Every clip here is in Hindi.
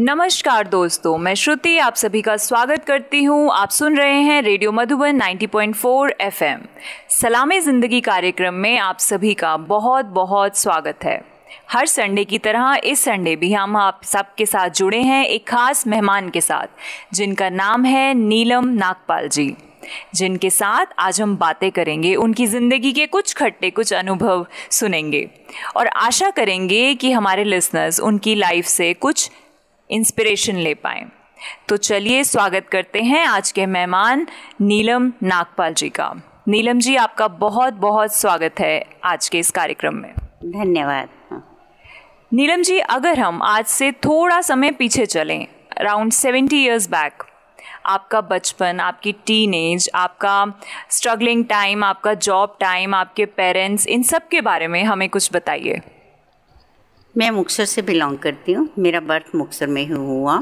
नमस्कार दोस्तों, मैं श्रुति, आप सभी का स्वागत करती हूँ। आप सुन रहे हैं रेडियो मधुबन 90.4 एफएम। सलामी ज़िंदगी कार्यक्रम में आप सभी का बहुत बहुत स्वागत है। हर संडे की तरह, इस संडे भी हम आप सबके साथ जुड़े हैं एक खास मेहमान के साथ, जिनका नाम है नीलम नागपाल जी। जिनके साथ आज हम बातें करेंगे, उनकी ज़िंदगी के कुछ खट्टे, कुछ अनुभव सुनेंगे। और आशा करेंगे कि हमारे लिसनर्स उनकी लाइफ से कुछ इंस्पिरेशन ले पाए। तो चलिए स्वागत करते हैं आज के मेहमान नीलम नागपाल जी का। नीलम जी आपका बहुत बहुत स्वागत है आज के इस कार्यक्रम में। धन्यवाद। नीलम जी अगर हम आज से थोड़ा समय पीछे चलें अराउंड सेवेंटी ईयर्स बैक आपका बचपन आपकी टीन एज आपका स्ट्रगलिंग टाइम आपका जॉब टाइम आपके पेरेंट्स इन सब के बारे में हमें कुछ बताइए। मैं मुक्सर से बिलोंग करती हूँ। मेरा बर्थ मुक्सर में ही हुआ।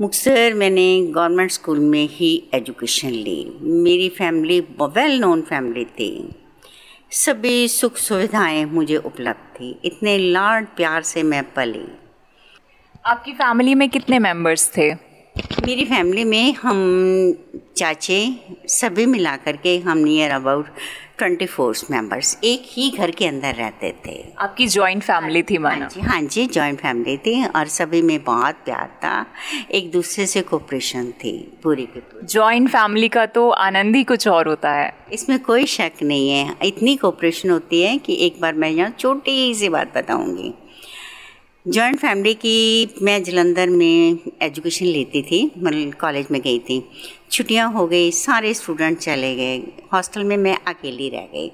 मुक्सर मैंने गवर्नमेंट स्कूल में ही एजुकेशन ली। मेरी फैमिली वेल नोन फैमिली थी। सभी सुख सुविधाएँ मुझे उपलब्ध थी। इतने लाड प्यार से मैं पली। आपकी फैमिली में कितने मेंबर्स थे? मेरी फैमिली में हम चाचे सभी मिला करके हम near about twenty four members एक ही घर के अंदर रहते थे। आपकी जॉइंट फैमिली थी माना? हाँ जी हाँ जी जॉइंट फैमिली थी और सभी में बहुत प्यार था। एक दूसरे से कोऑपरेशन थी पूरी की पूरी। जॉइंट फैमिली का तो आनंद ही कुछ और होता है। इसमें कोई शक नहीं है। इतनी कोऑपरेशन होती है कि एक बार मैं यहाँ छोटी सी बात बताऊँगी। जॉइंट फैमिली की मैं जलंधर में एजुकेशन लेती थी मतलब कॉलेज में गई थी। छुट्टियाँ हो गई, सारे स्टूडेंट चले गए। हॉस्टल में मैं अकेली रह गई।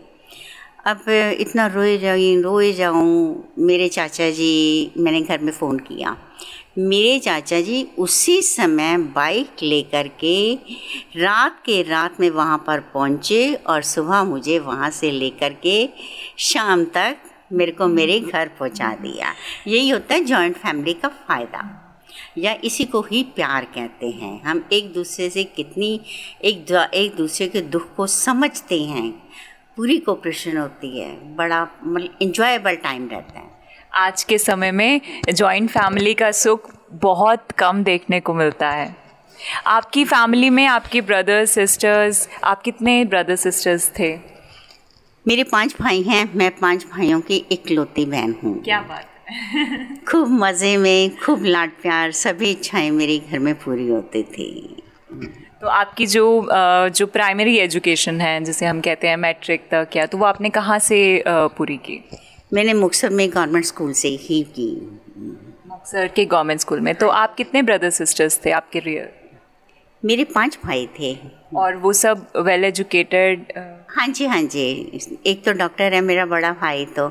अब इतना रोए जाऊँ रोए जाऊँ, मेरे चाचा जी, मैंने घर में फ़ोन किया। मेरे चाचा जी उसी समय बाइक लेकर के रात के रात में वहाँ पर पहुँचे और सुबह मुझे वहाँ से लेकर के शाम तक मेरे को मेरे घर पहुँचा दिया। यही होता है जॉइंट फैमिली का फ़ायदा। या इसी को ही प्यार कहते हैं। हम एक दूसरे से कितनी एक एक दूसरे के दुख को समझते हैं। पूरी कोऑपरेशन होती है। बड़ा मतलब इंजॉयबल टाइम रहता है। आज के समय में जॉइंट फैमिली का सुख बहुत कम देखने को मिलता है। आपकी फैमिली में आपके ब्रदर्स सिस्टर्स आप कितने ब्रदर सिस्टर्स थे? मेरे पाँच भाई हैं मैं पाँच भाइयों की इकलौती बहन हूँ। क्या बात खूब मज़े में खूब लाड प्यार सभी इच्छाएँ मेरे घर में पूरी होती थी। तो आपकी जो जो प्राइमरी एजुकेशन है जिसे हम कहते हैं मैट्रिक तक या तो वो आपने कहाँ से पूरी की? मैंने मुक्सर में गवर्नमेंट स्कूल से ही की। मुक्सर के गवर्नमेंट स्कूल में। तो आप कितने ब्रदर सिस्टर्स थे आपके रियल मेरे पाँच भाई थे। और वो सब वेल एजुकेटेड हाँ जी हाँ जी। एक तो डॉक्टर है मेरा बड़ा भाई तो।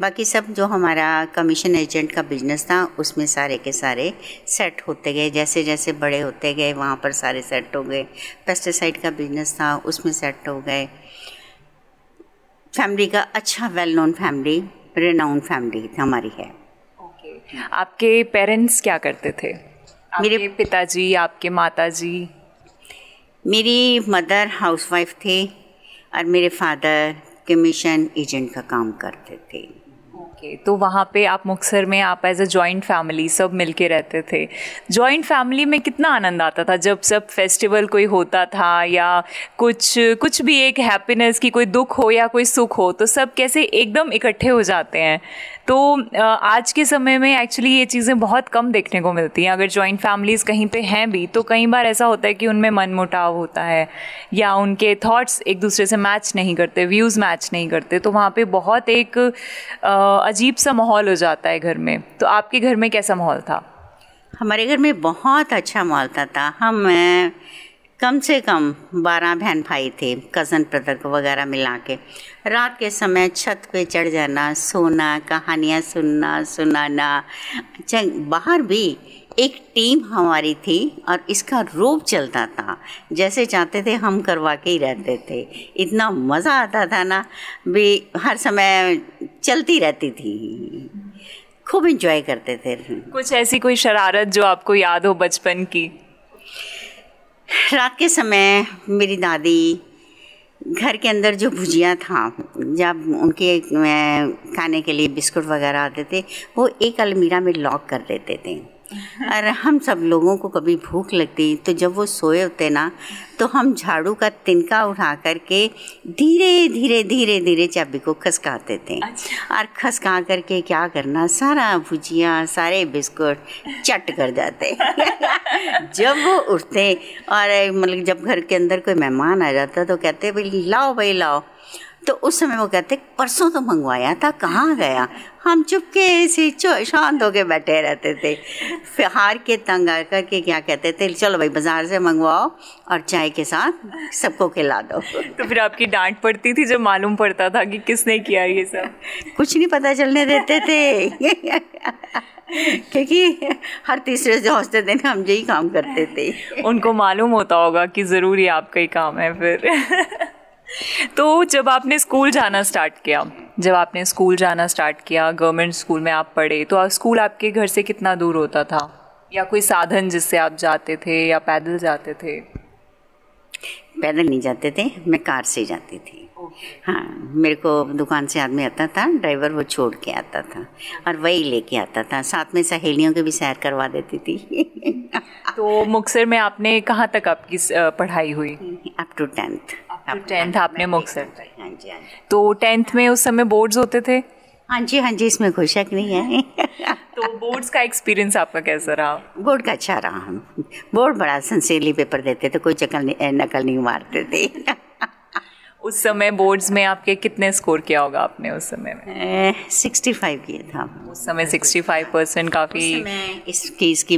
बाकी सब जो हमारा कमीशन एजेंट का बिज़नेस था उसमें सारे के सारे सेट होते गए। जैसे जैसे बड़े होते गए वहाँ पर सारे सेट हो गए। पेस्टिसाइड का बिज़नेस था उसमें सेट हो गए। फैमिली का अच्छा well known family renowned family हमारी है। ओके आपके पेरेंट्स क्या करते थे? मेरे पिताजी आपके माताजी? मेरी मदर हाउसवाइफ थे और मेरे फादर कमीशन एजेंट का काम करते थे। ओके तो वहाँ पे आप मुक्सर में, आप एज अ जॉइंट फैमिली सब मिल के रहते थे। जॉइंट फैमिली में कितना आनंद आता था जब सब फेस्टिवल कोई होता था या कुछ कुछ भी एक हैप्पीनेस की कोई दुख हो या कोई सुख हो तो सब कैसे एकदम इकट्ठे हो जाते हैं। तो आज के समय में एक्चुअली ये चीज़ें बहुत कम देखने को मिलती हैं। अगर जॉइंट फैमिलीज़ कहीं पे हैं भी तो कई बार ऐसा होता है कि उनमें मन मुटाव होता है, या उनके थॉट्स एक दूसरे से मैच नहीं करते व्यूज़ मैच नहीं करते तो वहाँ पे बहुत एक अजीब सा माहौल हो जाता है घर में। तो आपके घर में कैसा माहौल था? हमारे घर में बहुत अच्छा माहौल था हम कम से कम बारह बहन भाई थे कज़न ब्रदर को वगैरह मिला के। रात के समय छत पे चढ़ जाना, सोना, कहानियाँ सुनना, सुनाना। अच्छा बाहर भी एक टीम हमारी थी और इसका रूप चलता था। जैसे चाहते थे, हम करवा के ही रहते थे। इतना मज़ा आता था ना, भी हर समय चलती रहती थी। खूब इंजॉय करते थे। कुछ ऐसी कोई शरारत जो आपको याद हो बचपन की? रात के समय मेरी दादी घर के अंदर जो भुजिया था, जब उनके खाने के लिए बिस्कुट वगैरह आते थे, वो एक अलमीरा में लॉक कर देते थे। और हम सब लोगों को कभी भूख लगती तो जब वो सोए होते ना तो हम झाड़ू का तिनका उठा करके धीरे धीरे धीरे धीरे चाबी को खसकाते थे। अच्छा। और खसका करके क्या करना सारा भुजिया सारे बिस्कुट चट कर जाते। जब वो उठते और मतलब जब घर के अंदर कोई मेहमान आ जाता तो कहते भाई लाओ भाई लाओ। तो उस समय वो कहते परसों तो मंगवाया था कहाँ गया? हम चुपके से शांत होके बैठे रहते थे। फिर हार के तंग आ करके क्या कहते थे चलो भाई बाज़ार से मंगवाओ और चाय के साथ सबको खिला दो। तो फिर आपकी डांट पड़ती थी जब मालूम पड़ता था कि किसने किया ये सब। कुछ नहीं पता चलने देते थे। क्योंकि हर तीसरे से हौसले दिन हम यही काम करते थे। उनको मालूम होता होगा कि ज़रूरी आपका ही काम है फिर। तो जब आपने स्कूल जाना स्टार्ट किया जब आपने स्कूल जाना स्टार्ट किया गवर्नमेंट स्कूल में आप पढ़े तो स्कूल आपके घर से कितना दूर होता था? या कोई साधन जिससे आप जाते थे या पैदल जाते थे? पैदल नहीं जाते थे मैं कार से जाती थी। हाँ मेरे को दुकान से आदमी आता था ड्राइवर वो छोड़ के आता था और वही लेके आता था। साथ में सहेलियों के भी सैर करवा देती थी। तो मुक्सर में आपने कहाँ तक आपकी पढ़ाई हुई? अप टू टेंथ टेंथ आपने मुक्सर हाँ जी हाँ तो टेंथ में उस समय बोर्ड्स होते थे? हाँ जी हाँ जी इसमें कोई शक नहीं है। तो बोर्ड्स का एक्सपीरियंस आपका कैसा रहा? बोर्ड का अच्छा रहा। हम बोर्ड बड़ा सिंसियरली पेपर देते थे कोई चकल नहीं नकल नहीं मारते थे। उस समय बोर्ड्स में आपके कितने स्कोर किया होगा आपने उस समय में? सिक्सटी फाइव किया था उस समय सिक्सटी फाइव परसेंट काफ़ी इसकी की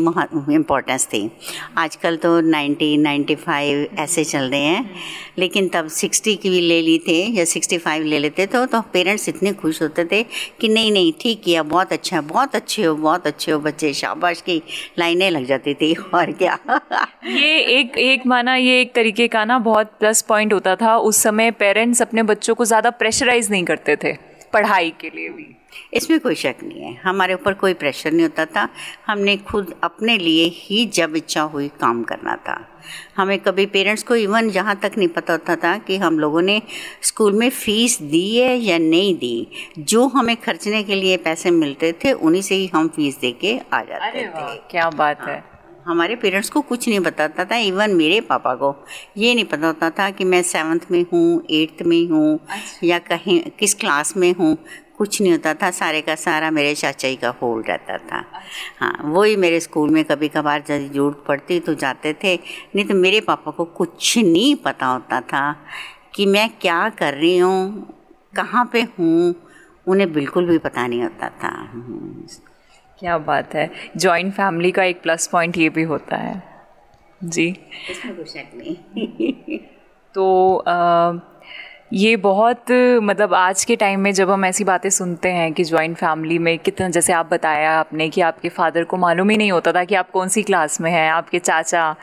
इम्पोर्टेंस थी। आजकल तो नाइन्टी नाइन्टी फाइव ऐसे चल रहे हैं। लेकिन तब सिक्सटी की भी ले ली थे या सिक्सटी फाइव ले लेते तो तो पेरेंट्स इतने खुश होते थे कि नहीं नहीं ठीक किया बहुत अच्छा बहुत अच्छे हो बहुत अच्छे हो बच्चे शाबाश की लाइनें लग जाती थी और क्या? ये एक एक माना ये एक तरीके का ना बहुत प्लस पॉइंट होता था। उस समय पेरेंट्स अपने बच्चों को ज़्यादा प्रेशराइज नहीं करते थे पढ़ाई के लिए भी। इसमें कोई शक नहीं है। हमारे ऊपर कोई प्रेशर नहीं होता था। हमने खुद अपने लिए ही जब इच्छा हुई काम करना था। हमें कभी पेरेंट्स को इवन यहाँ तक नहीं पता होता था कि हम लोगों ने स्कूल में फ़ीस दी है या नहीं दी। जो हमें खर्चने के लिए पैसे मिलते थे उन्हीं से ही हम फ़ीस दे के आ जाते थे। क्या बात हाँ। है। हमारे पेरेंट्स को कुछ नहीं बताता था इवन मेरे पापा को। ये नहीं पता होता था कि मैं सेवन्थ में हूँ एट्थ में हूँ अच्छा। या कहीं किस क्लास में हूँ। कुछ नहीं होता था सारे का सारा मेरे चाचा जी का होल्ड रहता था। अच्छा। हाँ वही मेरे स्कूल में कभी कभार जब ज़रूरत पड़ती तो जाते थे। नहीं तो मेरे पापा को कुछ नहीं पता होता था कि मैं क्या कर रही हूँ कहाँ पे हूँ उन्हें बिल्कुल भी पता नहीं होता था। क्या बात है? जॉइंट फैमिली का एक प्लस पॉइंट ये भी होता है। जी। इसमें कुछ नहीं। तो आ, ये बहुत मतलब आज के टाइम में जब हम ऐसी बातें सुनते हैं कि जॉइंट फैमिली में कितना जैसे आप बताया आपने कि आपके फादर को मालूम ही नहीं होता था कि आप कौन सी क्लास में हैं आपके चाचा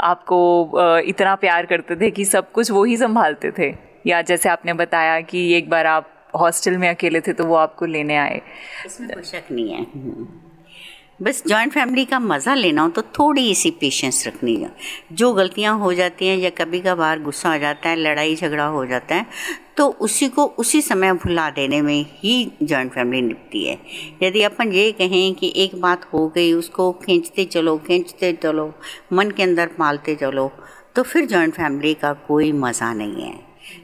आपको इतना प्यार करते थे कि सब कुछ वो ही संभालते थे। या जैसे आपने बताया कि एक बार आप हॉस्टल में अकेले थे तो वो आपको लेने आए। इसमें कोई शक नहीं है। बस जॉइंट फैमिली का मज़ा लेना हो तो थोड़ी सी पेशेंस रखनी है। जो गलतियाँ हो जाती हैं या कभी कभार गुस्सा आ जाता है लड़ाई झगड़ा हो जाता है तो उसी को उसी समय भुला देने में ही जॉइंट फैमिली निपटी है। यदि अपन ये कहें कि एक बात हो गई, उसको खींचते चलो खींचते चलो, मन के अंदर पालते चलो तो फिर जॉइंट फैमिली का कोई मज़ा नहीं है।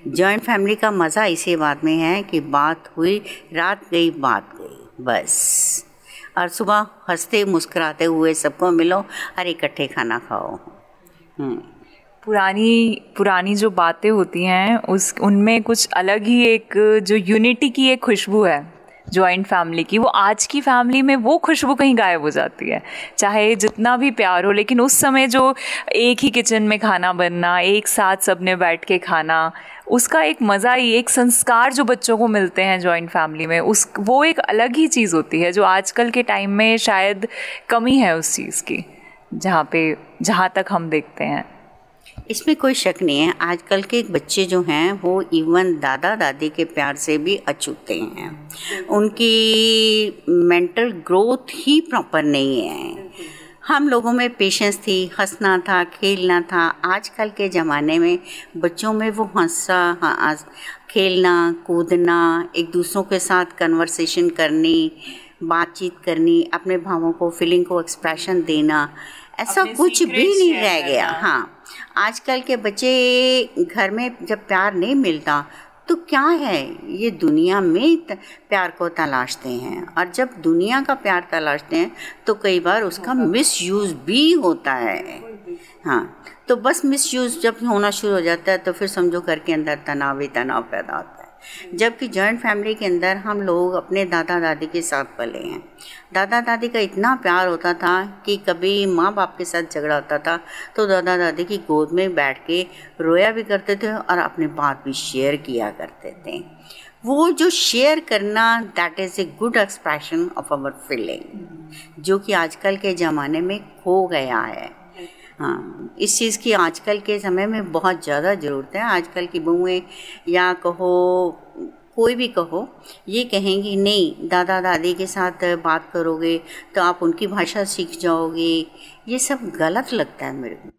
जॉइंट फैमिली का मज़ा इसी बात में है कि बात हुई, रात गई, बात गई, बस। और सुबह हँसते, मुस्कुराते हुए सबको मिलो और इकट्ठे खाना खाओ। हम्म। पुरानी पुरानी जो बातें होती हैं, उस, उनमें कुछ अलग ही एक जो यूनिटी की एक खुशबू है। जॉइंट फैमिली की, वो आज की फैमिली में वो खुशबू कहीं गायब हो जाती है। चाहे जितना भी प्यार हो, लेकिन उस समय जो एक ही किचन में खाना बनना, एक साथ सबने बैठ के खाना, उसका एक मज़ा ही, एक संस्कार जो बच्चों को मिलते हैं जॉइंट फैमिली में, उस, वो एक अलग ही चीज़ होती है, जो आजकल के टाइम में शायद कमी है उस चीज़ की, जहाँ पे, जहाँ तक हम देखते हैं। इसमें कोई शक नहीं है आजकल के बच्चे जो हैं वो इवन दादा दादी के प्यार से भी अछूते हैं। उनकी मेंटल ग्रोथ ही प्रॉपर नहीं है। हम लोगों में पेशेंस थी हंसना था खेलना था। आजकल के ज़माने में बच्चों में वो हंसा खेलना कूदना एक दूसरों के साथ कन्वर्सेशन करनी बातचीत करनी अपने भावों को फीलिंग को एक्सप्रेशन देना ऐसा कुछ भी नहीं रह गया। हाँ। आजकल के बच्चे घर में जब प्यार नहीं मिलता तो क्या है? ये दुनिया में प्यार को तलाशते हैं। और जब दुनिया का प्यार तलाशते हैं तो कई बार उसका मिसयूज़ भी होता है। हाँ तो बस मिसयूज़ जब होना शुरू हो जाता है तो फिर समझो घर के अंदर तनाव ही तनाव पैदा होता है। जबकि जॉइंट फैमिली के अंदर हम लोग अपने दादा दादी के साथ पले हैं। दादा दादी का इतना प्यार होता था कि कभी माँ बाप के साथ झगड़ा होता था तो दादा दादी की गोद में बैठ के रोया भी करते थे और अपनी बात भी शेयर किया करते थे। वो जो शेयर करना that is a good expression of our feeling जो कि आजकल के ज़माने में खो गया है। हाँ इस चीज़ की आजकल के समय में बहुत ज़्यादा ज़रूरत है। आजकल की बहुएँ, या कहो, कोई भी कहो, ये कहेंगी, नहीं, दादा दादी के साथ बात करोगे तो आप उनकी भाषा सीख जाओगे। ये सब गलत लगता है मेरे को।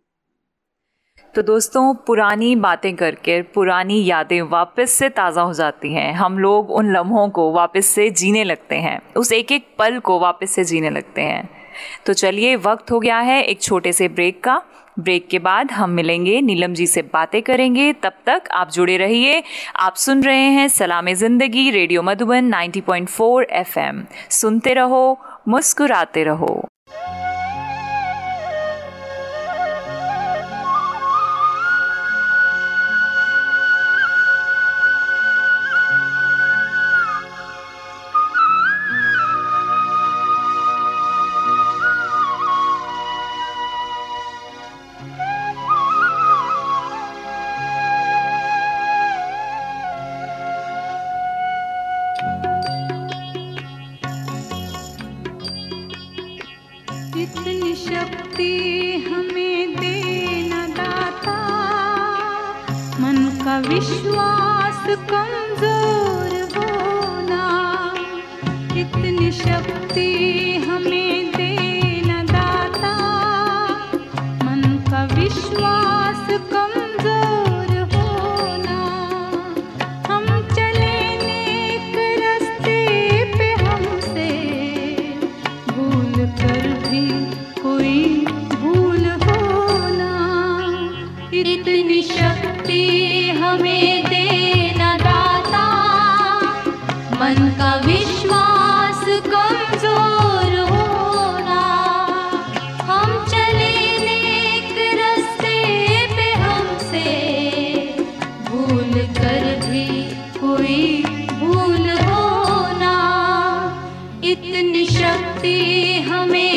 तो दोस्तों, पुरानी बातें करके, पुरानी यादें वापस से ताज़ा हो जाती हैं। हम लोग उन लम्हों को वापस से जीने लगते हैं। उस एक एक पल को वापस से जीने लगते हैं। तो चलिए, वक्त हो गया है एक छोटे से ब्रेक का। ब्रेक के बाद हम मिलेंगे, नीलम जी से बातें करेंगे। तब तक आप जुड़े रहिए। आप सुन रहे हैं सलाम ज़िंदगी, रेडियो मधुबन 90.4 एफएम। सुनते रहो, मुस्कुराते रहो। इतनी शक्ति हमें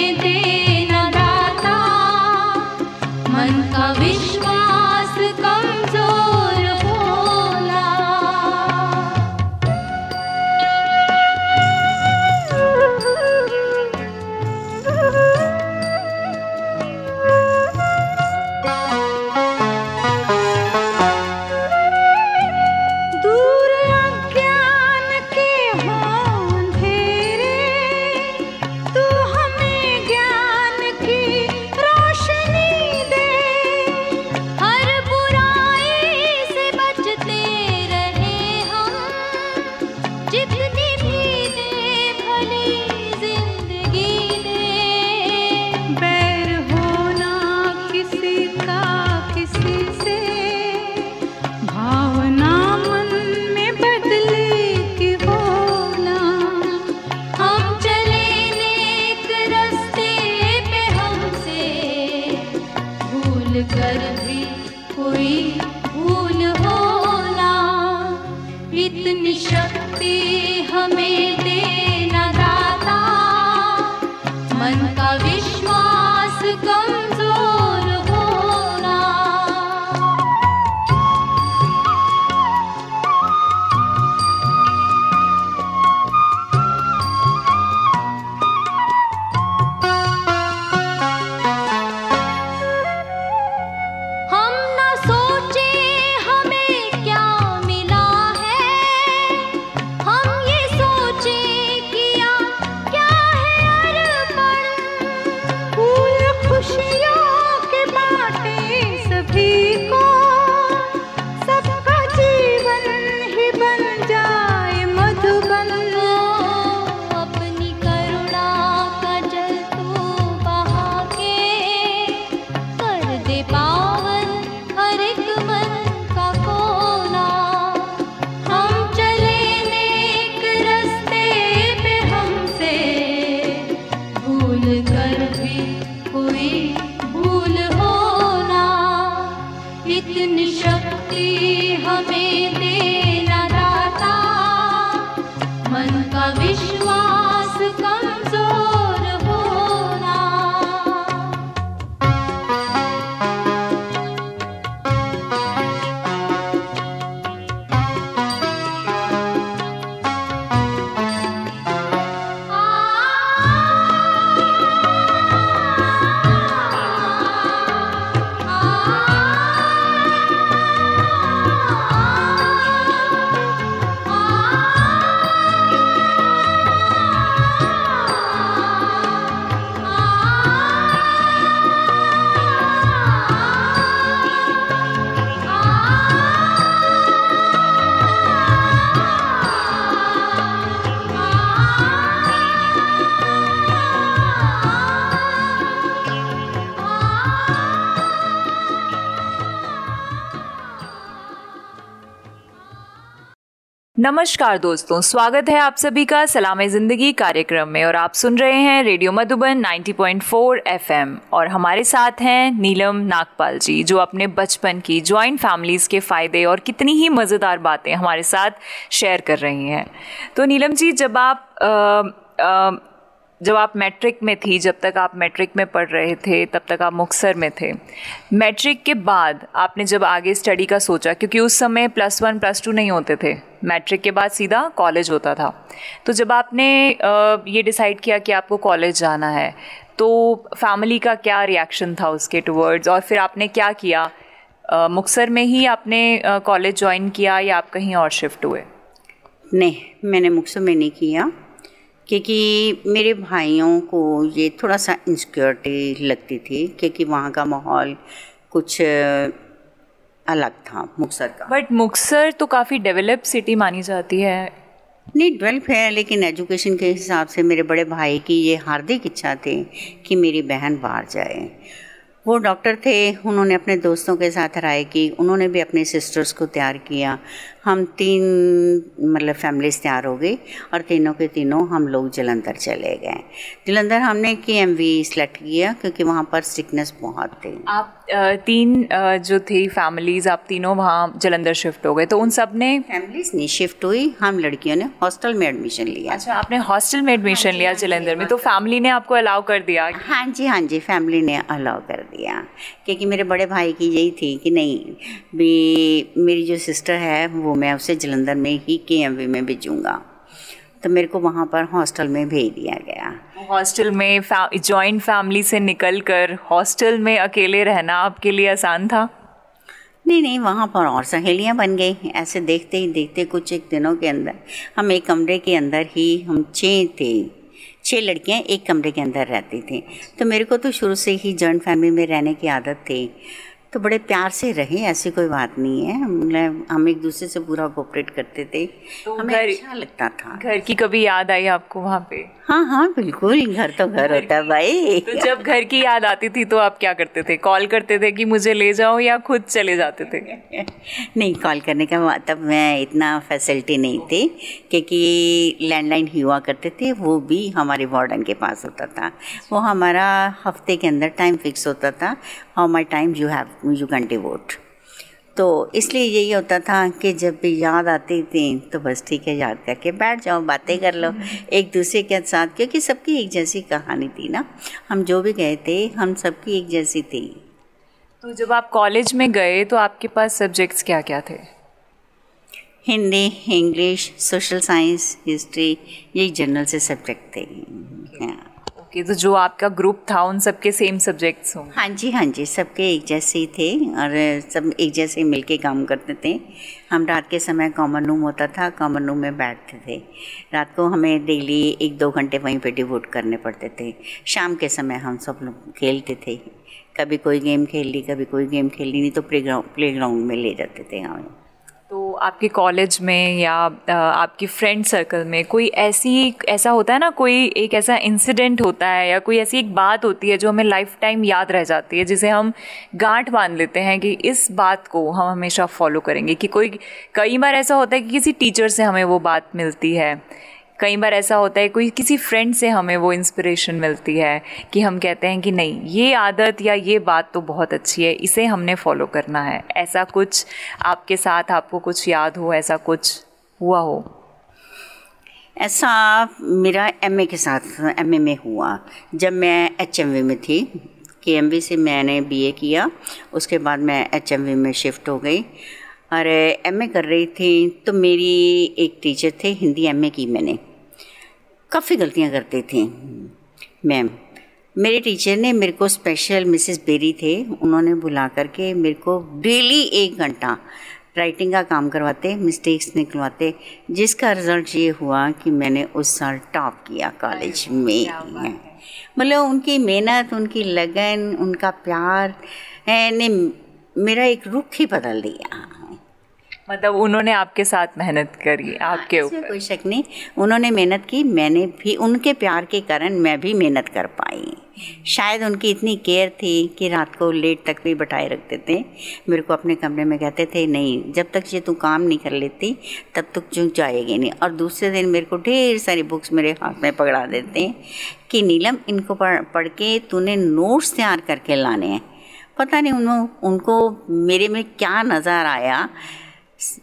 नमस्कार दोस्तों स्वागत है आप सभी का सलाम ज़िंदगी कार्यक्रम में और आप सुन रहे हैं रेडियो मधुबन 90.4 एफएम और हमारे साथ हैं नीलम नागपाल जी जो अपने बचपन की जॉइंट फैमिलीज़ के फ़ायदे और कितनी ही मज़ेदार बातें हमारे साथ शेयर कर रही हैं। तो नीलम जी जब आप आ, आ, जब आप मैट्रिक में थी, जब तक आप मैट्रिक में पढ़ रहे थे, तब तक आप मुक्सर में थे। मैट्रिक के बाद आपने जब आगे स्टडी का सोचा, क्योंकि उस समय प्लस वन प्लस टू नहीं होते थे। मैट्रिक के बाद सीधा कॉलेज होता था। तो जब आपने ये डिसाइड किया कि आपको कॉलेज जाना है तो फैमिली का क्या रिएक्शन था उसके टूवर्ड्स और फिर आपने क्या किया? मुक्सर में ही आपने कॉलेज ज्वाइन किया या आप कहीं और शिफ्ट हुए? नहीं, मैंने मुक्सर में नहीं किया। क्योंकि मेरे भाइयों को ये थोड़ा सा इंसिक्योरिटी लगती थी क्योंकि वहाँ का माहौल कुछ अलग था मुक्सर का। बट मुक्सर तो काफ़ी डेवलप सिटी मानी जाती है। नहीं डेवलप है लेकिन एजुकेशन के हिसाब से मेरे बड़े भाई की ये हार्दिक इच्छा थी कि मेरी बहन बाहर जाए। वो डॉक्टर थे उन्होंने अपने दोस्तों के साथ राय की उन्होंने भी अपने सिस्टर्स को तैयार किया। हम तीन मतलब फैमिलीज़ तैयार हो गई और तीनों के तीनों हम लोग जलंधर चले गए। जलंधर हमने के एम वी सेलेक्ट किया क्योंकि वहाँ पर सिकनेस बहुत थी। आप तीन जो थी फैमिलीज़ आप तीनों वहाँ जलंधर शिफ्ट हो गए तो उन सबने फैमिलीज़ नहीं शिफ्ट हुई हम लड़कियों ने हॉस्टल में एडमिशन लिया। अच्छा आपने हॉस्टल में एडमिशन हाँ लिया हाँ जलंधर में तो फैमिली ने आपको अलाउ कर दिया? हाँ जी हाँ जी फैमिली ने अलाउ कर दिया। क्योंकि मेरे बड़े भाई की यही थी कि नहीं भी मेरी जो सिस्टर है वो मैं उसे जलंधर में ही के में भेजूँगा। तो मेरे को वहाँ पर हॉस्टल में भेज दिया गया। हॉस्टल में जॉइंट फैमिली से निकल कर हॉस्टल में अकेले रहना आपके लिए आसान था? नहीं नहीं वहाँ पर और सहेलियाँ बन गई। ऐसे देखते ही देखते कुछ एक दिनों के अंदर हम एक कमरे के अंदर ही हम छः थे छः लड़कियाँ एक कमरे के अंदर रहती थी। तो मेरे को तो शुरू से ही जॉइंट फैमिली में रहने की आदत थी। तो बड़े प्यार से रहे ऐसी कोई बात नहीं है। हम हम एक दूसरे से पूरा कोऑपरेट करते थे। तो हमें घर, अच्छा लगता था। घर की कभी याद आई आपको वहाँ पे? हाँ हाँ बिल्कुल घर तो घर होता है भाई। तो जब घर की याद आती थी तो आप क्या करते थे? कॉल करते थे कि मुझे ले जाओ या खुद चले जाते थे? नहीं कॉल करने का तब मैं इतना फैसिलिटी नहीं थी क्योंकि लैंडलाइन ही हुआ करते थे वो भी हमारे वार्डन के पास होता था। वो हमारा हफ़्ते के अंदर टाइम फिक्स होता था। How my time you have you can devote तो इसलिए यही होता था कि जब भी याद आती थी तो बस ठीक है याद करके बैठ जाओ बातें कर लो एक दूसरे के साथ क्योंकि सबकी एक जैसी कहानी थी ना। हम जो भी गए थे हम सबकी एक जैसी थी। तो जब आप कॉलेज में गए तो आपके पास सब्जेक्ट्स क्या क्या थे? Hindi English social science history यही जनरल से सब्जेक्ट थे। हाँ ओके तो जो आपका ग्रुप था, उन सबके सेम सब्जेक्ट्स हों हाँ जी हाँ जी, सबके एक जैसे ही थे और सब एक जैसे मिल के काम करते थे। हम रात के समय कॉमन रूम होता था कॉमन रूम में बैठते थे। रात को हमें डेली एक दो घंटे वहीं पे डिवोट करने पड़ते थे। शाम के समय हम सब लोग खेलते थे। कभी कोई गेम खेल ली, कभी कोई गेम खेल ली, नहीं तो प्ले ग्राउंड प्ले ग्राउंड में ले जाते थे हमें। तो आपके कॉलेज में या आपकी फ्रेंड सर्कल में कोई ऐसी ऐसा होता है ना, कोई एक ऐसा इंसिडेंट होता है या कोई ऐसी एक बात होती है जो हमें लाइफ टाइम याद रह जाती है, जिसे हम गांठ बाँध लेते हैं कि इस बात को हम हमेशा फॉलो करेंगे कि कोई, कई बार ऐसा होता है कि किसी टीचर से हमें वो बात मिलती है। कई बार ऐसा होता है, कोई किसी फ्रेंड से हमें वो इंस्पिरेशन मिलती है कि हम कहते हैं कि नहीं, ये आदत या ये बात तो बहुत अच्छी है, इसे हमने फॉलो करना है। ऐसा कुछ आपके साथ, आपको कुछ याद हो, ऐसा कुछ हुआ हो? ऐसा मेरा एमए के साथ एमए में हुआ। जब मैं एचएमवी में थी के से मैंने बीए किया, उसके बाद मैं एचएमवी में शिफ्ट हो गई। और एमए कर रही थी तो मेरी एक टीचर थे हिंदी एमए की मैंने। काफ़ी गलतियाँ करती थी। मैम मेरे टीचर ने मेरे को स्पेशल मिसेस बेरी थे। उन्होंने बुला करके मेरे को डेली एक घंटा राइटिंग का काम करवाते मिस्टेक्स निकलवाते जिसका रिज़ल्ट ये हुआ कि मैंने उस साल टॉप किया कॉलेज में। मतलब उनकी मेहनत उनकी लगन उनका प्यार ने मेरा एक रुख ही बदल दिया। मतलब उन्होंने आपके साथ मेहनत करी आपके ऊपर। कोई शक नहीं। उन्होंने मेहनत की मैंने भी उनके प्यार के कारण मैं भी मेहनत कर पाई। शायद उनकी इतनी केयर थी कि रात को लेट तक भी बटाए रखते थे मेरे को अपने कमरे में कहते थे नहीं जब तक ये तू काम नहीं कर लेती तब तक चुक जाएगी नहीं। और दूसरे दिन मेरे को ढेर सारी बुक्स मेरे हाथ में पकड़ा देते हैं कि नीलम इनको पढ़ पढ़ के तूने नोट्स तैयार करके लाने हैं। पता नहीं उन, उनको मेरे में क्या नज़र आया।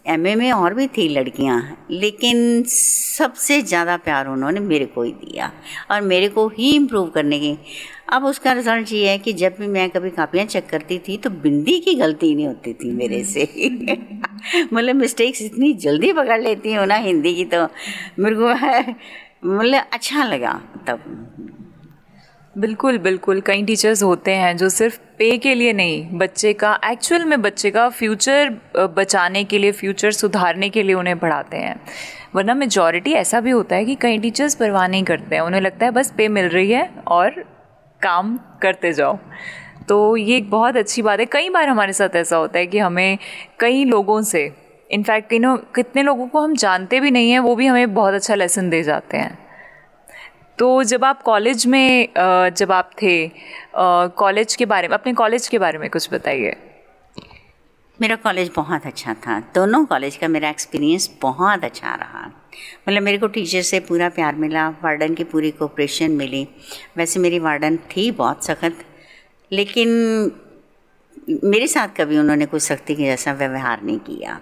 एमए में और भी थी लड़कियाँ, लेकिन सबसे ज़्यादा प्यार उन्होंने मेरे को ही दिया और मेरे को ही इम्प्रूव करने की। अब उसका रिज़ल्ट ये है कि जब भी मैं कभी कापियाँ चेक करती थी तो बिंदी की गलती नहीं होती थी मेरे से। मतलब मिस्टेक्स इतनी जल्दी पकड़ लेती हूँ ना हिंदी की तो। मेरे को मतलब अच्छा लगा तब। बिल्कुल बिल्कुल। कई टीचर्स होते हैं जो सिर्फ़ पे के लिए नहीं, बच्चे का एक्चुअल में बच्चे का फ्यूचर बचाने के लिए फ्यूचर सुधारने के लिए उन्हें पढ़ाते हैं। वरना मेजॉरिटी ऐसा भी होता है कि कई टीचर्स परवाह नहीं करते हैं। उन्हें लगता है बस पे मिल रही है और काम करते जाओ। तो ये एक बहुत अच्छी बात है। कई बार हमारे साथ ऐसा होता है कि हमें कई लोगों से इनफैक्ट कितने लोगों को हम जानते भी नहीं हैं, वो भी हमें बहुत अच्छा लेसन दे जाते हैं। तो जब आप कॉलेज में जब आप थे कॉलेज के बारे में, अपने कॉलेज के बारे में कुछ बताइए। मेरा कॉलेज बहुत अच्छा था। दोनों कॉलेज का मेरा एक्सपीरियंस बहुत अच्छा रहा। मतलब मेरे को टीचर से पूरा प्यार मिला वार्डन की पूरी कोऑपरेशन मिली। वैसे मेरी वार्डन थी बहुत सख्त, लेकिन मेरे साथ कभी उन्होंने कुछ सख्ती के जैसा व्यवहार नहीं किया।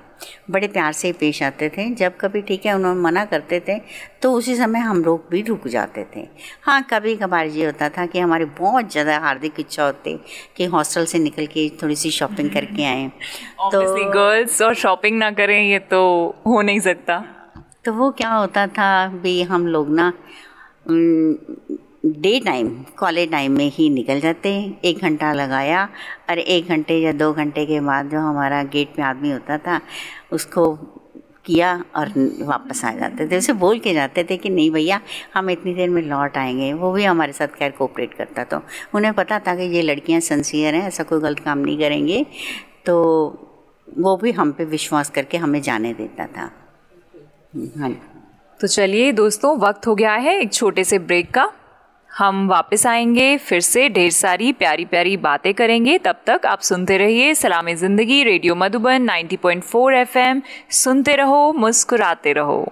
बड़े प्यार से ही पेश आते थे। जब कभी ठीक है उन्होंने मना करते थे तो उसी समय हम लोग भी रुक जाते थे। हाँ कभी कभार ये होता था कि हमारी बहुत ज़्यादा हार्दिक इच्छा होती कि हॉस्टल से निकल के थोड़ी सी शॉपिंग करके आए। तो गर्ल्स और शॉपिंग ना करें ये तो हो नहीं सकता। तो वो क्या होता था भी हम लोग ना डे टाइम, कॉलेज टाइम में ही निकल जाते हैं। एक घंटा लगाया और एक घंटे या दो घंटे के बाद जो हमारा गेट में आदमी होता था, उसको किया और वापस आ जाते थे। उसे बोल के जाते थे कि नहीं भैया, हम इतनी देर में लौट आएँगे। वो भी हमारे साथ खैर कोऑपरेट करता तो। उन्हें पता था कि ये लड़कियाँ सनसियर हैं, ऐसा कोई गलत काम नहीं करेंगे। तो वो भी हम पे विश्वास करके हमें जाने देता था। हाँ तो चलिए दोस्तों, वक्त हो गया है एक छोटे से ब्रेक का। हम वापस आएँगे, फिर से ढेर सारी प्यारी प्यारी बातें करेंगे। तब तक आप सुनते रहिए सलामी ज़िंदगी, रेडियो मधुबन 90.4 एफएम। सुनते रहो, मुस्कुराते रहो।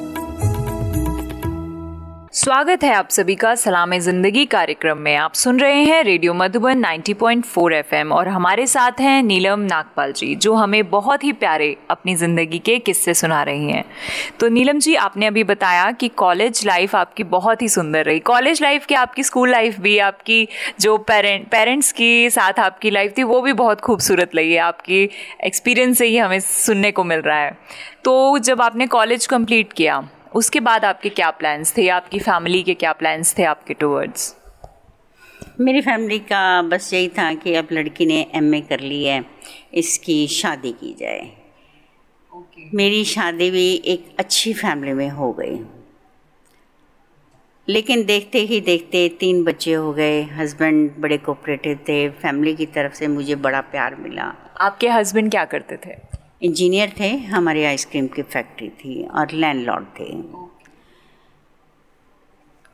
स्वागत है आप सभी का सलाम ज़िंदगी कार्यक्रम में। आप सुन रहे हैं रेडियो मधुबन 90.4 एफएम और हमारे साथ हैं नीलम नागपाल जी, जो हमें बहुत ही प्यारे अपनी ज़िंदगी के किस्से सुना रही हैं। तो नीलम जी, आपने अभी बताया कि कॉलेज लाइफ आपकी बहुत ही सुंदर रही। कॉलेज लाइफ की आपकी स्कूल लाइफ भी, आपकी जो पेरेंट पेरेंट्स की साथ आपकी लाइफ थी, वो भी बहुत खूबसूरत लगी आपकी एक्सपीरियंस से ही हमें सुनने को मिल रहा है। तो जब आपने कॉलेज कंप्लीट किया उसके बाद आपके क्या प्लान्स थे? आपकी फैमिली के क्या प्लान्स थे आपके टूवर्ड्स मेरी फैमिली का बस यही था कि अब लड़की ने एमए कर ली है इसकी शादी की जाए। Okay. मेरी शादी भी एक अच्छी फैमिली में हो गई। लेकिन देखते ही देखते तीन बच्चे हो गए। हस्बैंड बड़े कोऑपरेटिव थे। फैमिली की तरफ़ से मुझे बड़ा प्यार मिला। आपके हस्बैंड क्या करते थे? इंजीनियर थे, हमारी आइसक्रीम की फैक्ट्री थी और लैंडलॉर्ड थे।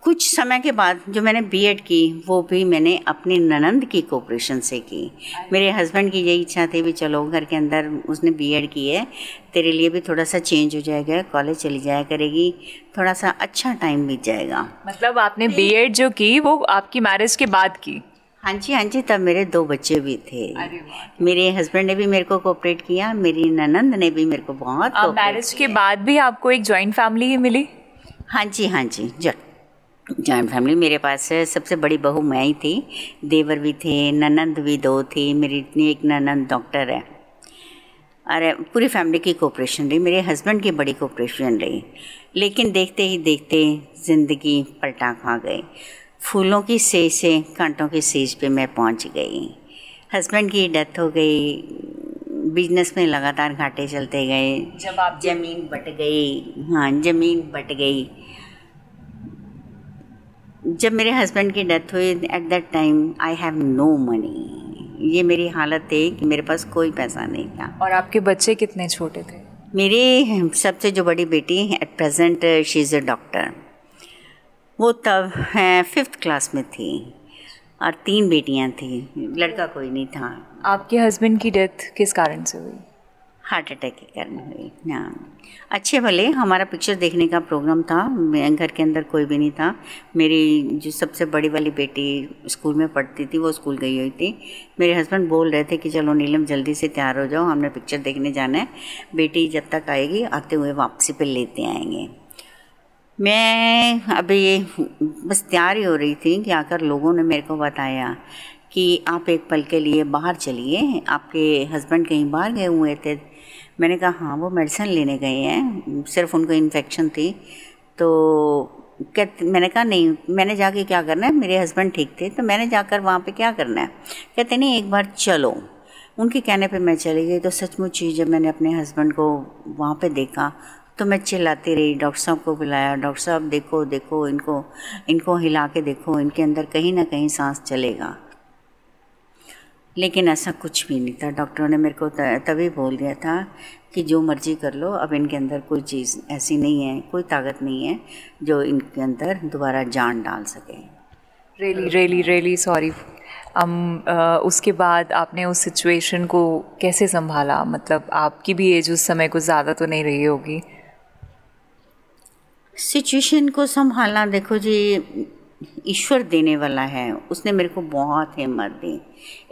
कुछ समय के बाद जो मैंने बीएड की, वो भी मैंने अपनी ननंद की कोऑपरेशन से की। मेरे हस्बैंड की यही इच्छा थी भी चलो, घर के अंदर उसने बीएड की है, तेरे लिए भी थोड़ा सा चेंज हो जाएगा कॉलेज चली जाया करेगी, थोड़ा सा अच्छा टाइम बीत जाएगा। मतलब आपने बीएड जो की, वो आपकी मैरिज के बाद की? हाँ जी हाँ जी तब मेरे दो बच्चे भी थे। मेरे हस्बैंड ने भी मेरे को कोऑपरेट किया मेरी ननंद ने भी मेरे को बहुत मैरिज के बाद भी आपको एक जॉइंट फैमिली ही मिली? हाँ जी हाँ जी जॉइंट फैमिली मेरे पास सबसे बड़ी बहू मैं ही थी देवर भी थे ननंद भी दो थी मेरी इतनी एक ननंद डॉक्टर है। अरे पूरी फैमिली की कोऑपरेशन रही मेरे हस्बैंड की बड़ी कोऑपरेशन रही। लेकिन देखते ही देखते ज़िंदगी पलटा खा गई। फूलों की सेज से कांटों की सेज पे मैं पहुँच गई। हस्बैंड की डेथ हो गई बिज़नेस में लगातार घाटे चलते गए। जब आप ज़मीन बट गई। हाँ ज़मीन बट गई। जब मेरे हस्बैंड की डेथ हुई at that time I have no money ये मेरी हालत थी कि मेरे पास कोई पैसा नहीं था। और आपके बच्चे कितने छोटे थे? मेरी सबसे जो बड़ी बेटी at present she is a doctor वो तब है फिफ्थ क्लास में थी और तीन बेटियाँ थी। लड़का कोई नहीं था। आपके हस्बैंड की डेथ किस कारण से हुई? हार्ट अटैक के कारण हुई हाँ अच्छे भले हमारा पिक्चर देखने का प्रोग्राम था। घर के अंदर कोई भी नहीं था। मेरी जो सबसे बड़ी वाली बेटी स्कूल में पढ़ती थी वो स्कूल गई हुई थी। मेरे हस्बैंड बोल रहे थे कि चलो नीलम जल्दी से तैयार हो जाओ हमने पिक्चर देखने जाना है। बेटी जब तक आएगी आते हुए वापसी पर लेते आएँगे। मैं अभी बस तैयार ही रही थी कि आकर लोगों ने मेरे को बताया कि आप एक पल के लिए बाहर चलिए। आपके हस्बैंड कहीं बाहर गए हुए थे। मैंने कहा हाँ वो मेडिसिन लेने गए हैं। सिर्फ़ उनको इन्फेक्शन थी। तो कहते मैंने कहा, नहीं, मैंने जाके क्या करना है? मेरे हस्बैंड ठीक थे तो मैंने जाकर वहाँ पे क्या करना है? कहते, नहीं, एक बार चलो। उनके कहने पे मैं चली गई। तो सचमुच ही जब मैंने अपने हस्बैंड को वहाँ पे देखा तो मैं चिल्लाती रही, डॉक्टर साहब को बुलाया, डॉक्टर साहब देखो देखो, इनको इनको हिला के देखो, इनके अंदर कहीं ना कहीं सांस चलेगा। लेकिन ऐसा कुछ भी नहीं था। डॉक्टरों ने मेरे को तभी बोल दिया था कि जो मर्ज़ी कर लो, अब इनके अंदर कोई चीज़ ऐसी नहीं है, कोई ताकत नहीं है, जो इनके अंदर दोबारा जान डाल सके। रियली रियली रियली सॉरी हम उसके बाद आपने उस सिचुएशन को कैसे संभाला? मतलब आपकी भी एज उस समय कुछ ज़्यादा तो नहीं रही होगी। सिचुएशन को संभालना देखो जी ईश्वर देने वाला है। उसने मेरे को बहुत हिम्मत दी।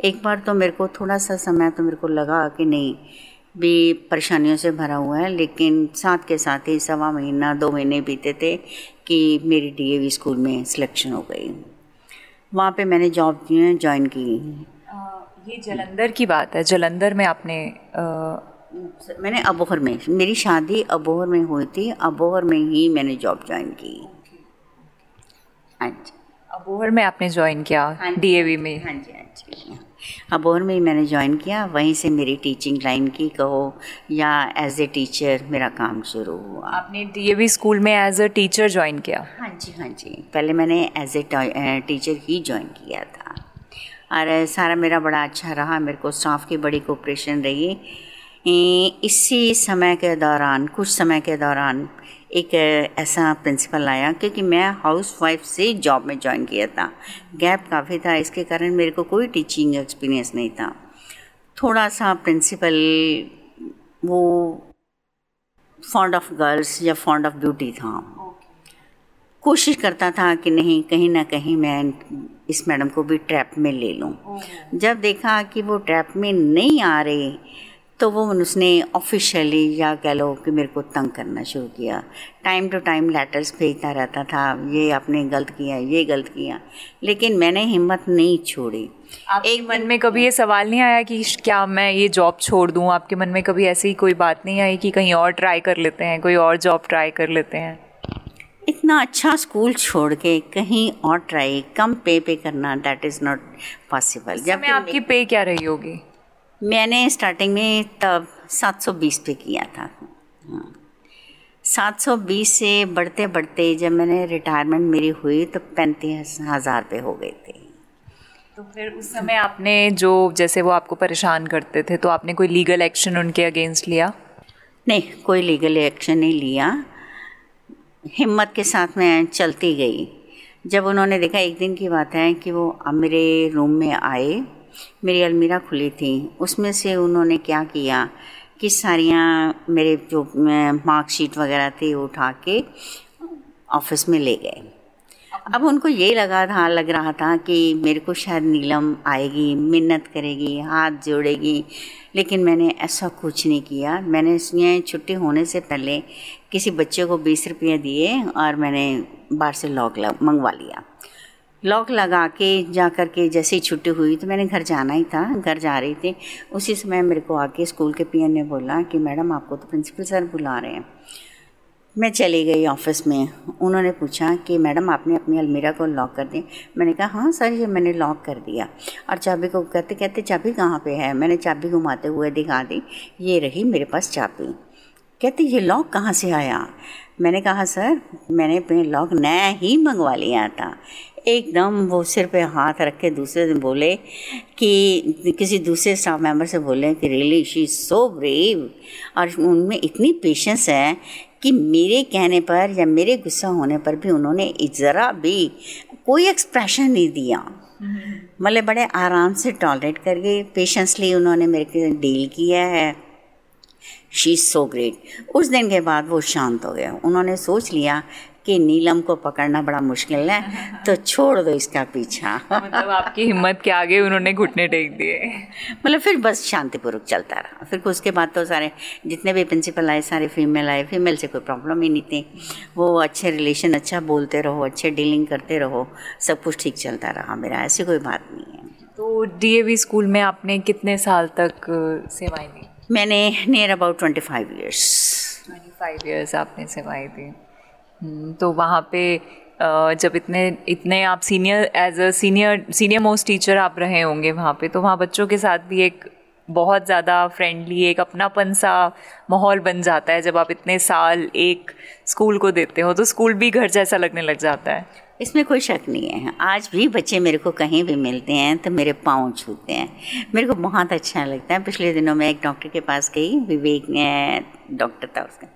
एक बार तो मेरे को थोड़ा सा समय तो मेरे को लगा कि नहीं भी परेशानियों से भरा हुआ है लेकिन साथ के साथ ही सवा महीना दो महीने बीते थे कि मेरी डीएवी स्कूल में सिलेक्शन हो गई। वहाँ पे मैंने जॉब ज्वाइन की। ये जलंधर की बात है। जलंधर में आपने आ, मैंने अबोहर में मेरी शादी अबोहर में हुई थी अबोहर में ही मैंने जॉब ज्वाइन की। हाँ जी। अबोहर में आपने ज्वाइन किया डीएवी हाँ में? हाँ जी हाँ जी। अबोहर में ही मैंने ज्वाइन किया वहीं से मेरी टीचिंग लाइन की कहो या एज ए टीचर मेरा काम शुरू हुआ। आपने डीएवी स्कूल में एज अ टीचर ज्वाइन किया? हाँ जी हाँ जी। पहले मैंने एज ए टीचर ही ज्वाइन किया था। और सारा मेरा बड़ा अच्छा रहा मेरे को स्टाफ की बड़ी कोऑपरेशन रही। इसी समय के दौरान कुछ समय के दौरान एक ऐसा प्रिंसिपल आया क्योंकि मैं हाउस वाइफ से जॉब में ज्वाइन किया था। गैप काफ़ी था इसके कारण मेरे को कोई टीचिंग एक्सपीरियंस नहीं था। थोड़ा सा प्रिंसिपल वो फॉन्ड ऑफ़ गर्ल्स या फॉन्ड ऑफ़ ब्यूटी था। कोशिश करता था कि नहीं कहीं ना कहीं मैं इस मैडम को भी ट्रैप में ले लूँ। जब देखा कि वो ट्रैप में नहीं आ रहे तो वो उसने ऑफिशियली या कह लो कि मेरे को तंग करना शुरू किया। टाइम टू टाइम लेटर्स भेजता रहता था ये आपने गलत किया ये गलत किया। लेकिन मैंने हिम्मत नहीं छोड़ी। एक मन में कभी ये सवाल नहीं आया कि क्या मैं ये जॉब छोड़ दूँ? आपके मन में कभी ऐसी कोई बात नहीं आई कि कहीं और ट्राई कर लेते हैं कोई और जॉब ट्राई कर लेते हैं? इतना अच्छा स्कूल छोड़ के कहीं और ट्राई कम पे पे करना दैट इज़ नॉट पॉसिबल जब मैं आपकी पे क्या रही होगी? मैंने स्टार्टिंग में तब 720 पे किया था। हाँ। 720 से बढ़ते बढ़ते जब मैंने रिटायरमेंट मेरी हुई तो पैंतीस हज़ार पे हो गए थे। तो फिर उस समय आपने जो जैसे वो आपको परेशान करते थे तो आपने कोई लीगल एक्शन उनके अगेंस्ट लिया? नहीं कोई लीगल एक्शन नहीं लिया। हिम्मत के साथ मैं चलती गई। जब उन्होंने देखा एक दिन की बात है कि वो मेरे रूम में आए मेरी अलमीरा खुली थी। उसमें से उन्होंने क्या किया कि सारियाँ मेरे जो मार्कशीट वगैरह थी वो उठा के ऑफ़िस में ले गए। अब उनको ये लगा था, लग रहा था कि मेरे को शायद नीलम आएगी, मिन्नत करेगी, हाथ जोड़ेगी, लेकिन मैंने ऐसा कुछ नहीं किया। मैंने इसलिए छुट्टी होने से पहले किसी बच्चे को बीस रुपये दिए और मैंने बाहर से लॉक मंगवा लिया। लॉक लगा के जा कर के जैसे ही छुट्टी हुई तो मैंने घर जाना ही था, घर जा रही थी। उसी समय मेरे को आके स्कूल के पीएन ने बोला कि मैडम आपको तो प्रिंसिपल सर बुला रहे हैं। मैं चली गई ऑफ़िस में। उन्होंने पूछा कि मैडम आपने अपनी अलमीरा को लॉक कर दी? मैंने कहा हाँ सर, ये मैंने लॉक कर दिया। और चाबी को कहते कहते, चाबी कहाँ पे है? मैंने चाबी घुमाते हुए दिखा दी, ये रही मेरे पास चाबी। कहते, ये लॉक कहाँ से आया? मैंने कहा, सर, मैंने लॉक नया ही मंगवा लिया था। एकदम वो सिर पे हाथ रख के दूसरे दिन बोले कि, किसी दूसरे स्टाफ मेंबर से बोले कि really she is so brave और उनमें इतनी पेशेंस है कि मेरे कहने पर या मेरे गुस्सा होने पर भी उन्होंने ज़रा भी कोई एक्सप्रेशन नहीं दिया। मतलब बड़े आराम से टॉलरेट करके पेशेंसली उन्होंने मेरे के डील किया है। शी इज़ सो ग्रेट उस दिन के बाद वो शांत हो गया उन्होंने सोच लिया कि नीलम को पकड़ना बड़ा मुश्किल है तो छोड़ दो इसका पीछा। मतलब आपकी हिम्मत के आगे उन्होंने घुटने टेक दिए। मतलब फिर बस शांतिपूर्वक चलता रहा। फिर उसके बाद तो सारे जितने भी प्रिंसिपल आए सारे फीमेल आए फीमेल से कोई प्रॉब्लम ही नहीं थी। वो अच्छे रिलेशन अच्छा बोलते रहो अच्छे डीलिंग करते रहो सब कुछ ठीक चलता रहा मेरा ऐसी कोई बात नहीं है। तो डी स्कूल में आपने कितने साल तक सेवाएँ दी? मैंने near about twenty five years twenty five years आपने सेवाएँ दी। तो वहाँ पे जब इतने इतने आप senior as a senior senior most teacher आप रहे होंगे वहाँ पे तो वहाँ बच्चों के साथ भी एक बहुत ज़्यादा फ्रेंडली एक अपनापन सा माहौल बन जाता है जब आप इतने साल एक स्कूल को देते हो तो स्कूल भी घर जैसा लगने लग जाता है। इसमें कोई शक नहीं है। आज भी बच्चे मेरे को कहीं भी मिलते हैं तो मेरे पाँव छूते हैं। मेरे को बहुत अच्छा लगता है। पिछले दिनों में एक डॉक्टर के पास गई, विवेक डॉक्टर था उसका।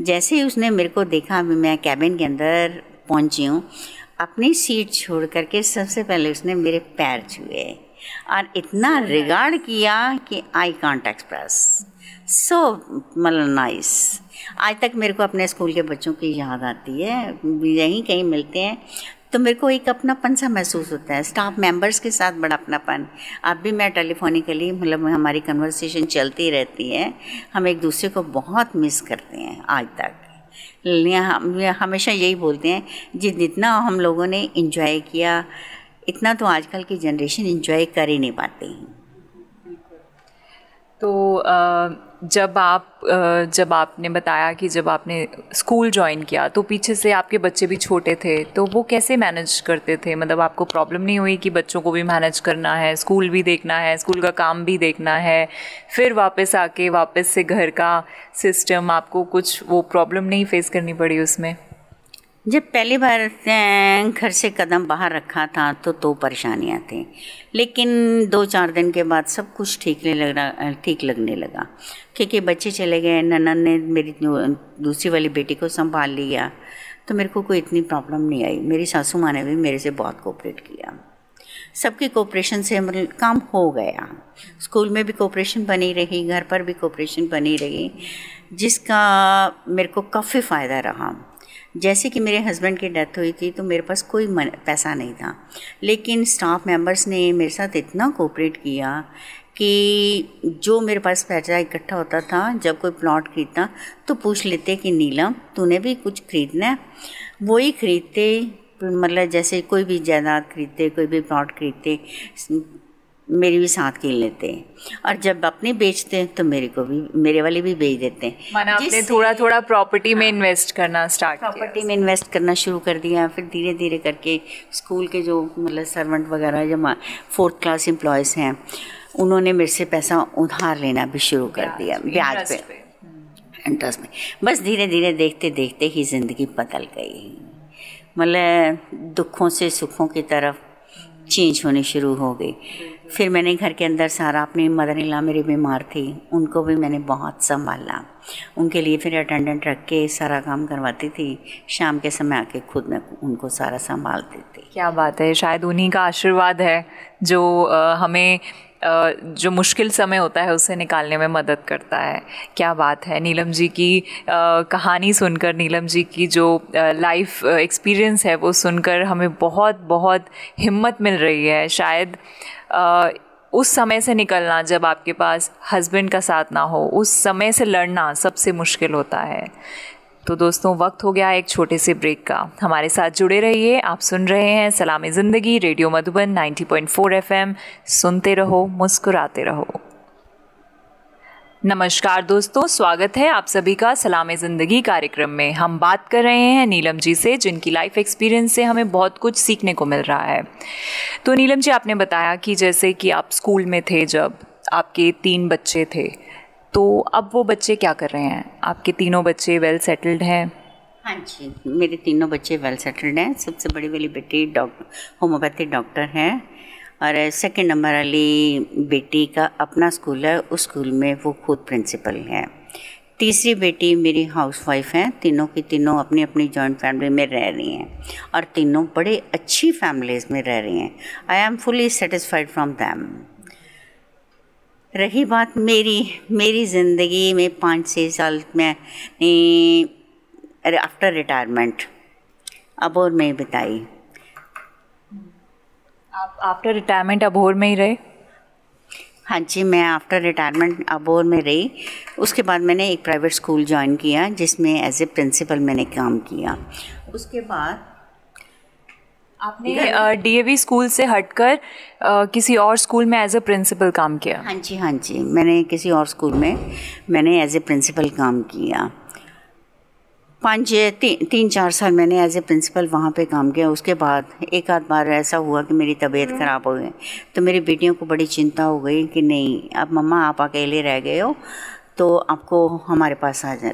जैसे ही उसने मेरे को देखा मैं कैबिन के अंदर पहुँची हूँ अपनी सीट छोड़ करके सबसे पहले उसने मेरे पैर छुए और इतना रिगार्ड किया कि आई कॉन्ट एक्सप्रेस सो मतलब नाइस आज तक मेरे को अपने स्कूल के बच्चों की याद आती है। यहीं कहीं मिलते हैं। तो मेरे को एक अपनापन सा महसूस होता है। स्टाफ मेंबर्स के साथ बड़ा अपनापन। अब भी मैं टेलीफोनिकली मतलब हमारी कन्वर्सेशन चलती रहती है। हम एक दूसरे को बहुत मिस करते हैं आज तक। हम हमेशा यही बोलते हैं, जि, जितना हम लोगों ने इन्जॉय किया, इतना तो आजकल की जनरेशन इन्जॉय कर ही नहीं पाती हैं। तो जब आप जब आपने बताया कि जब आपने स्कूल ज्वाइन किया तो पीछे से आपके बच्चे भी छोटे थे तो वो कैसे मैनेज करते थे? मतलब आपको प्रॉब्लम नहीं हुई कि बच्चों को भी मैनेज करना है, स्कूल भी देखना है, स्कूल का काम भी देखना है, फिर वापस आके वापस से घर का सिस्टम, आपको कुछ वो प्रॉब्लम नहीं फेस करनी पड़ी उसमें? जब पहली बार घर से कदम बाहर रखा था तो तो परेशानियाँ थी। लेकिन दो चार दिन के बाद सब कुछ ठीक लग रहा ठीक लगने लगा। क्योंकि बच्चे चले गए ननन ने मेरी दूसरी वाली बेटी को संभाल लिया तो मेरे को कोई इतनी प्रॉब्लम नहीं आई। मेरी सासू माँ ने भी मेरे से बहुत कोऑपरेट किया। सबके कोऑपरेशन से मतलब काम हो गया। स्कूल में भी कोऑपरेशन बनी रही, घर पर भी कोऑपरेशन बनी रही, जिसका मेरे को काफ़ी फ़ायदा रहा। जैसे कि मेरे हस्बैंड की डेथ हुई थी तो मेरे पास कोई पैसा नहीं था। लेकिन स्टाफ मेंबर्स ने मेरे साथ इतना कोऑपरेट किया कि जो मेरे पास पैसा इकट्ठा होता था, जब कोई प्लॉट खरीदता तो पूछ लेते कि, नीलम, तूने भी कुछ खरीदना है? वही खरीदते मतलब जैसे कोई भी जायदाद खरीदते, कोई भी प्लॉट खरीदते मेरी भी साथ खेल लेते हैं। और जब अपने बेचते हैं तो मेरे को भी मेरे वाले भी बेच देते हैं। माना आपने थोड़ा थोड़ा प्रॉपर्टी में इन्वेस्ट करना स्टार्ट प्रॉपर्टी में इन्वेस्ट करना शुरू कर दिया फिर धीरे धीरे करके स्कूल के जो मतलब सर्वेंट वगैरह जो फोर्थ क्लास एम्प्लॉयज़ हैं उन्होंने मेरे से पैसा उधार लेना भी शुरू कर दिया ब्याज पे। इंटरेस्ट में बस धीरे धीरे देखते देखते ही ज़िंदगी बदल गई। मतलब दुखों से सुखों की तरफ़ चेंज होने शुरू हो गई। फिर मैंने घर के अंदर सारा अपनी मदर इन मेरी बीमार थी। उनको भी मैंने बहुत संभाला। उनके लिए फिर अटेंडेंट रख के सारा काम करवाती थी। शाम के समय आके खुद मैं उनको सारा संभालती थी। क्या बात है। शायद उन्हीं का आशीर्वाद है जो हमें जो मुश्किल समय होता है उसे निकालने में मदद करता है। क्या बात है। नीलम जी की कहानी सुनकर, नीलम जी की जो लाइफ एक्सपीरियंस है वो सुनकर हमें बहुत बहुत हिम्मत मिल रही है। शायद उस समय से निकलना जब आपके पास हस्बैंड का साथ ना हो, उस समय से लड़ना सबसे मुश्किल होता है। तो दोस्तों, वक्त हो गया एक छोटे से ब्रेक का। हमारे साथ जुड़े रहिए, आप सुन रहे हैं सलामी ज़िंदगी, रेडियो मधुबन 90.4 एफएम। सुनते रहो, मुस्कुराते रहो। नमस्कार दोस्तों, स्वागत है आप सभी का सलाम ज़िंदगी कार्यक्रम में। हम बात कर रहे हैं नीलम जी से, जिनकी लाइफ एक्सपीरियंस से हमें बहुत कुछ सीखने को मिल रहा है। तो नीलम जी, आपने बताया कि जैसे कि आप स्कूल में थे जब आपके तीन बच्चे थे तो अब वो बच्चे क्या कर रहे हैं? आपके तीनों बच्चे वेल सेटल्ड हैं? हाँ जी, मेरे तीनों बच्चे वेल सेटल्ड हैं। सबसे बड़ी वाली बेटी डॉक्टर होम्योपैथी डॉक्टर है। और सेकंड नंबर वाली बेटी का अपना स्कूल है, उस स्कूल में वो खुद प्रिंसिपल है। तीसरी बेटी मेरी हाउस वाइफ हैं, तीनों की तीनों अपनी अपनी जॉइंट फैमिली में रह रही हैं और तीनों बड़े अच्छी फैमिलीज़ में रह रही हैं। I am fully satisfied from them रही बात मेरी मेरी ज़िंदगी में पाँच छः साल में आफ्टर रिटायरमेंट अबोर में बिताई। आप आफ्टर रिटायरमेंट अबोर में ही रहे? हाँ जी मैं आफ्टर रिटायरमेंट अबोर में रही। उसके बाद मैंने एक प्राइवेट स्कूल ज्वाइन किया जिसमें एज ए प्रिंसिपल मैंने काम किया। उसके बाद आपने डीएवी स्कूल से हटकर किसी और स्कूल में एज ए प्रिंसिपल काम किया? हाँ जी हाँ जी। मैंने किसी और स्कूल में मैंने एज ए प्रिंसिपल काम किया। पाँच ती, तीन चार साल मैंने एज ए प्रिंसिपल वहाँ पे काम किया। उसके बाद एक आध बार ऐसा हुआ कि मेरी तबीयत हम्म। ख़राब हो गई। तो मेरी बेटियों को बड़ी चिंता हो गई कि नहीं अब मम्मा आप अकेले रह गए हो तो आपको हमारे पास आ जाए।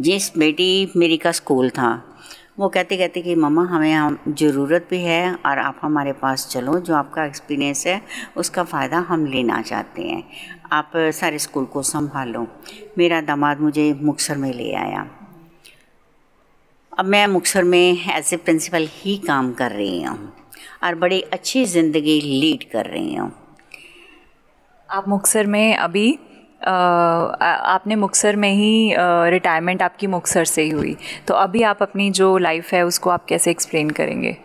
जिस बेटी मेरी का स्कूल था वो कहते कहते कि मम्मा हमें हम ज़रूरत भी है और आप हमारे पास चलो। जो आपका एक्सपीरियंस है उसका फ़ायदा हम लेना चाहते हैं। आप सारे स्कूल को संभालो। मेरा दामाद मुझे मुक्सर में ले आया। अब मैं मुक्सर में एज ए प्रिंसिपल ही काम कर रही हूँ और बड़ी अच्छी ज़िंदगी लीड कर रही हूँ। आप मुक्सर में अभी आ, आपने मुक्सर में ही रिटायरमेंट आपकी मुक्सर से ही हुई। तो अभी आप अपनी जो लाइफ है उसको आप कैसे एक्सप्लेन करेंगे?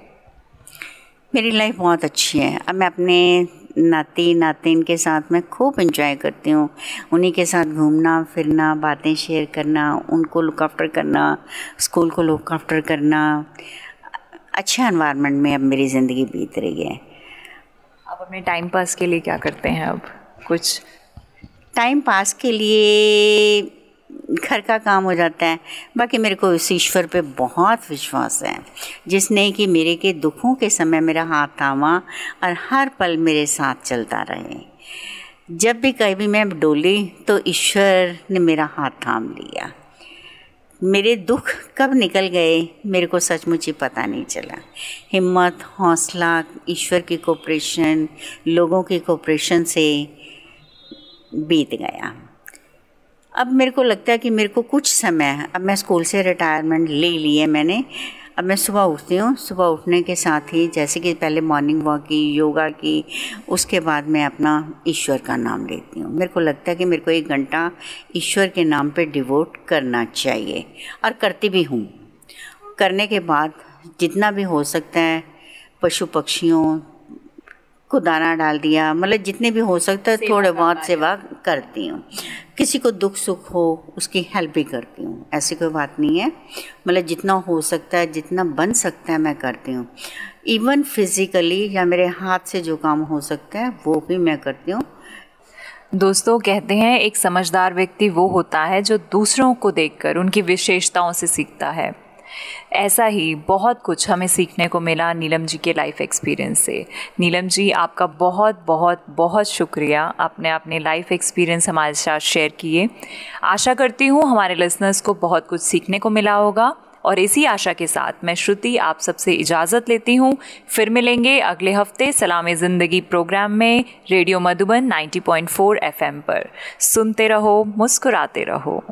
मेरी लाइफ बहुत अच्छी है। अब मैं अपने नाती नातिन के साथ मैं खूब इंजॉय करती हूँ। उन्हीं के साथ घूमना फिरना बातें शेयर करना उनको लुक आफ्टर करना स्कूल को लुक आफ्टर करना। अच्छा इन्वायरमेंट में अब मेरी ज़िंदगी बीत रही है। आप अपने टाइम पास के लिए क्या करते हैं अब? कुछ? टाइम पास के लिए घर का काम हो जाता है। बाकी मेरे को इस ईश्वर पे बहुत विश्वास है। जिसने कि मेरे के दुखों के समय मेरा हाथ थामा और हर पल मेरे साथ चलता रहे। जब भी कहीं भी मैं डोली तो ईश्वर ने मेरा हाथ थाम लिया। मेरे दुख कब निकल गए, मेरे को सचमुच ही पता नहीं चला। हिम्मत, हौसला, ईश्वर की कोऑपरेशन लोगों की कोऑपरेशन से बीत गया। अब मेरे को लगता है कि मेरे को कुछ समय है। अब मैं स्कूल से रिटायरमेंट ले ली है मैंने। अब मैं सुबह उठती हूँ। सुबह उठने के साथ ही जैसे कि पहले मॉर्निंग वॉक की योगा की, उसके बाद मैं अपना ईश्वर का नाम लेती हूँ। मेरे को लगता है कि मेरे को एक घंटा ईश्वर के नाम पे डिवोट करना चाहिए और करती भी हूँ। करने के बाद जितना भी हो सकता है पशु पक्षियों को दाना डाल दिया मतलब जितने भी हो सकता है थोड़े बहुत सेवा करती हूँ। किसी को दुख सुख हो उसकी हेल्प भी करती हूँ ऐसी कोई बात नहीं है। मतलब जितना हो सकता है जितना बन सकता है मैं करती हूँ। इवन फिज़िकली या मेरे हाथ से जो काम हो सकता है वो भी मैं करती हूँ। दोस्तों कहते हैं एक समझदार व्यक्ति वो होता है जो दूसरों को देखकर उनकी विशेषताओं से सीखता है। ऐसा ही बहुत कुछ हमें सीखने को मिला नीलम जी के लाइफ एक्सपीरियंस से। नीलम जी, आपका बहुत बहुत बहुत शुक्रिया आपने अपने लाइफ एक्सपीरियंस हमारे साथ शेयर किए। आशा करती हूँ हमारे लिसनर्स को बहुत कुछ सीखने को मिला होगा और इसी आशा के साथ मैं श्रुति आप सबसे इजाज़त लेती हूँ। फिर मिलेंगे अगले हफ़्ते सलाम ज़िंदगी प्रोग्राम में रेडियो मधुबन 90.4 एफएम पर। सुनते रहो, मुस्कुराते रहो।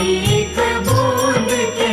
एक बूंद के